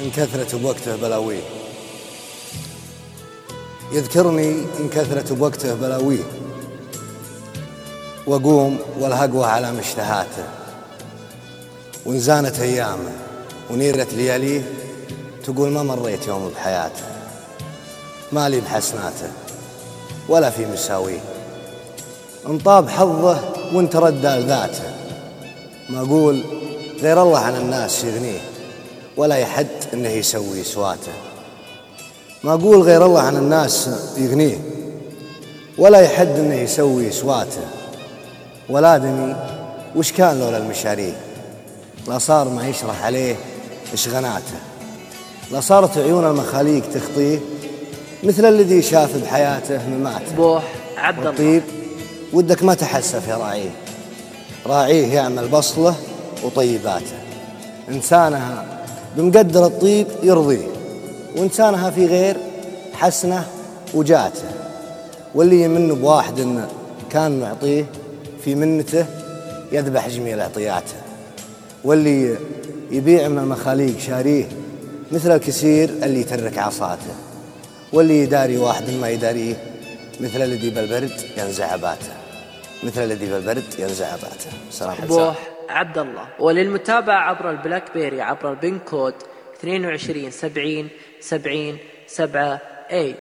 إن كثرت بوقته بلاويه. يذكرني إن كثرت بوقته بلاويه. وأقوم والهقوة على مشتهاته. وإن زانت أيامه ونيرت لياليه تقول ما مريت يوم بحياته. مالي بحسناته ولا في مساويه. انطاب حظه وانت ردى لذاته ما أقول غير الله عن الناس يغنيه. ولا يحد إنه يسوي سواته. ما أقول غير الله عن الناس يغنيه. ولا يحد إنه يسوي سواته. ولادني وش كان لولا المشاريه لا صار ما يشرح عليه اشغناته لا صارت عيون المخاليق تخطيه مثل الذي شاف بحياته مماته بوح عبد الله. الطيب ودك ما تحسف يا راعيه راعيه يعمل بصله وطيباته. إنسانها بمقدر الطيب يرضيه وإنسانها في غير حسنة وجاته. واللي يمن بواحد كان معطيه في منته يذبح جميع عطياته واللي يبيع من المخاليق شاريه مثل الكثير اللي يترك عصاته. واللي يداري واحد ما يداريه مثل الذي بالبرد ينزع عباته. مثل الذي بالبرد ينزع عباته. بوح. عبد الله وللمتابعة عبر ال BlackBerry عبر ال PIN code 22 70 70 7 اي